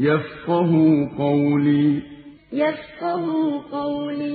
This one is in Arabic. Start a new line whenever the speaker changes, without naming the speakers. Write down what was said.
يَفْقَهُوا قَوْلِي. يَفْقَهُوا قَوْلِي.